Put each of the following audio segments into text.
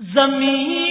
زمین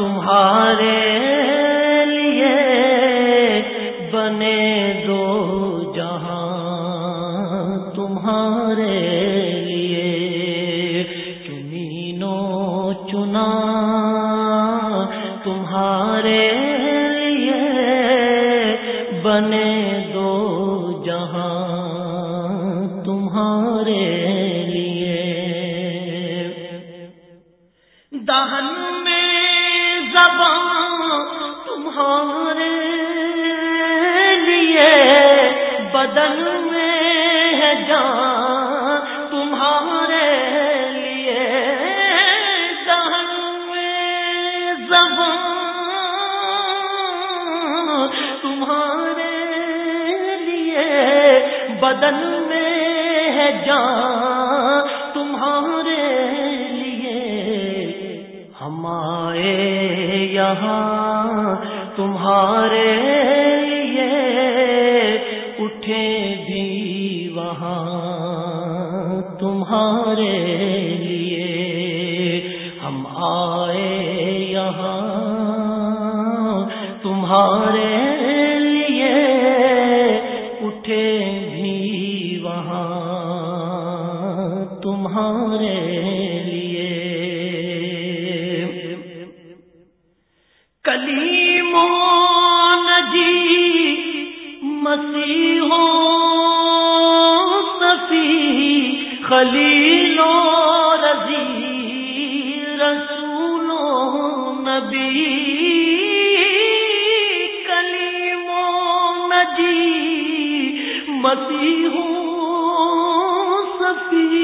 تمہارے لیے بنے دو جہاں تمہارے لیے چنینو چنا تمہارے لیے بنے دو جہاں تمہارے بدن میں ہے جان، تمہارے لیے دہن میں زبان، تمہارے لیے بدن میں ہے جان، تمہارے لیے ہم آئے یہاں تمہارے اٹھے بھی وہاں تمہارے لیے۔ ہم آئے یہاں تمہارے لیے اٹھے بھی وہاں تمہارے خلیل و رضی رسول و نبی، کلیم و نجی، مسیح و صفی،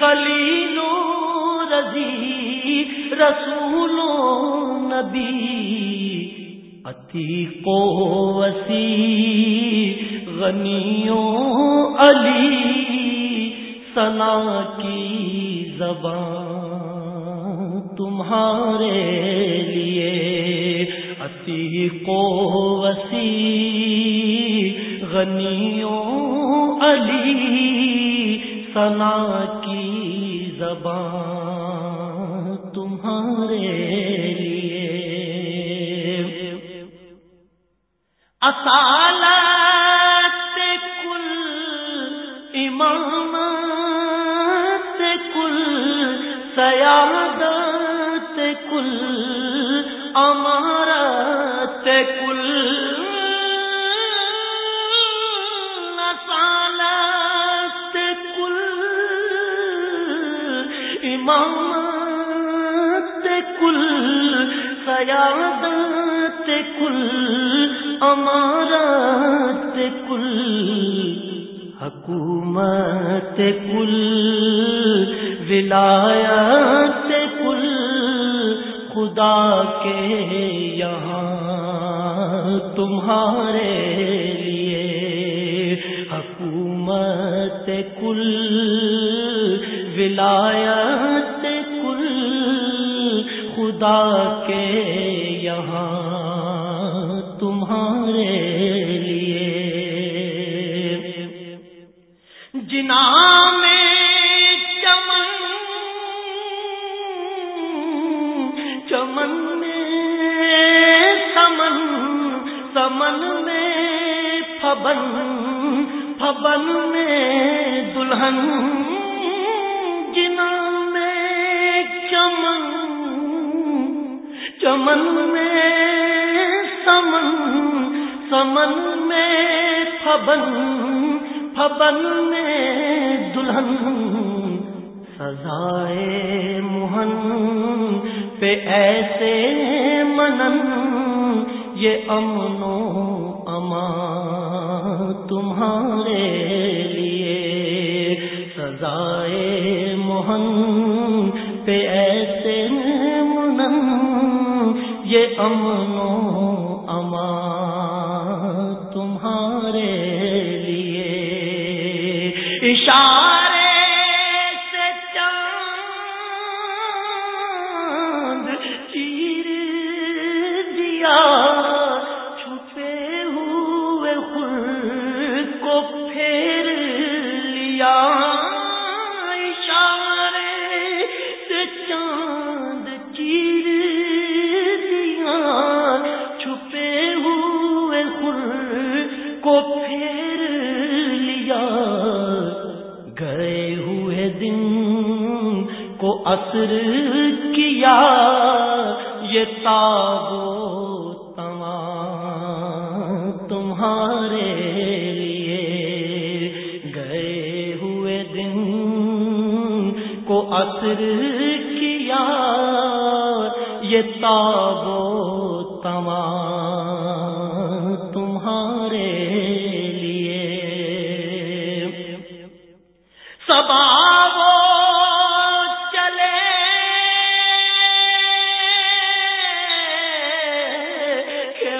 خلیل و رضی رسول و نبی، عتیق و وسیع غنیوں علی سنا کی زبان تمہارے لیے اتی کو وسیع، غنیوں علی سنا کی زبان تمہارے لیے۔ اصالہ امامت کل سیادت کل امارت کل حکومت کل ولایت کل، خدا کے یہاں تمہارے لیے حکومت کل ولایت کل خدا کے یہاں تمہارے لیے۔ جنا میں چمن میں سمن سمن میں پبن پبن میں دلہن۔ جنا میں چمن چمن میں سمن سمن میں پبن پبن میں دلہن۔ سزائے موہن پہ ایسے منن، یہ امن و امان تمہارے لیے۔ رضائے موہن پہ ایسے امن و امان تمہارے لیے۔ اشارے اثر کیا یہ تابو تمام تمہارے لیے گئے ہوئے دن کو اثر کیا یہ تابو تمام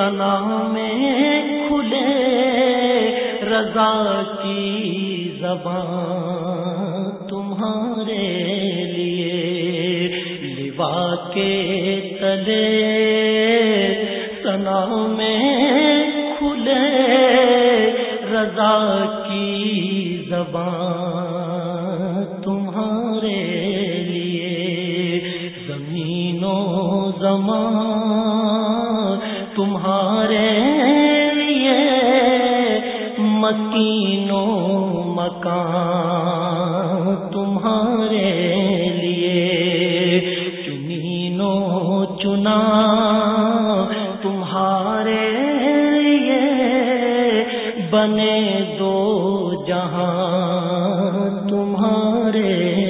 سنا میں کھلے رضا کی زبان تمہارے لیے لوا کے تلے سنا میں رضا کی زبان تمہارے لیے زمین و زمان تمہارے لیے مکین و مکان تمہارے لیے چنینو چنا تمہارے بنے دو جہاں تمہارے